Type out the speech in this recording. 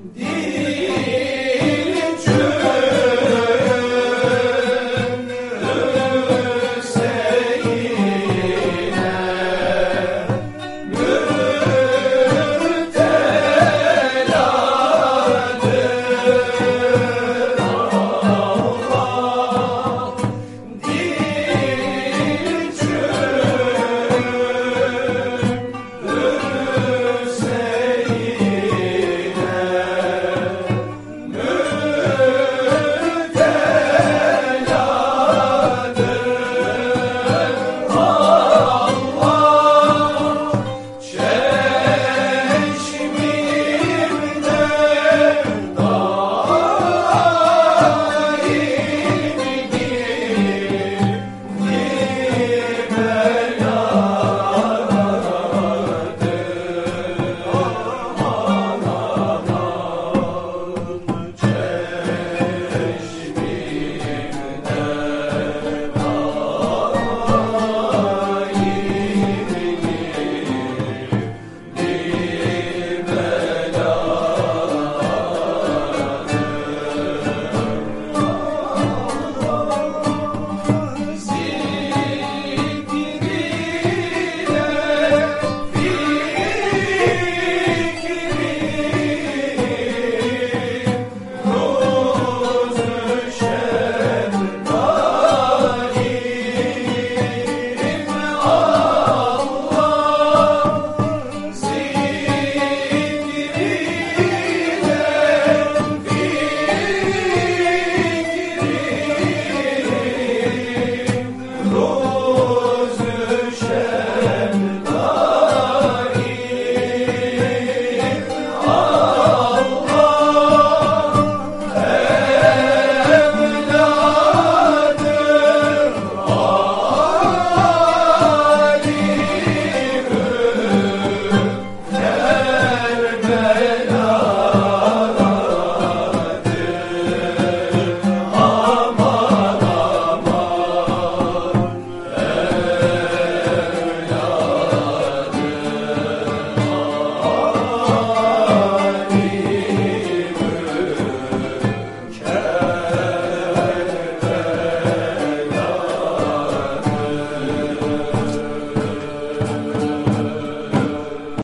Dear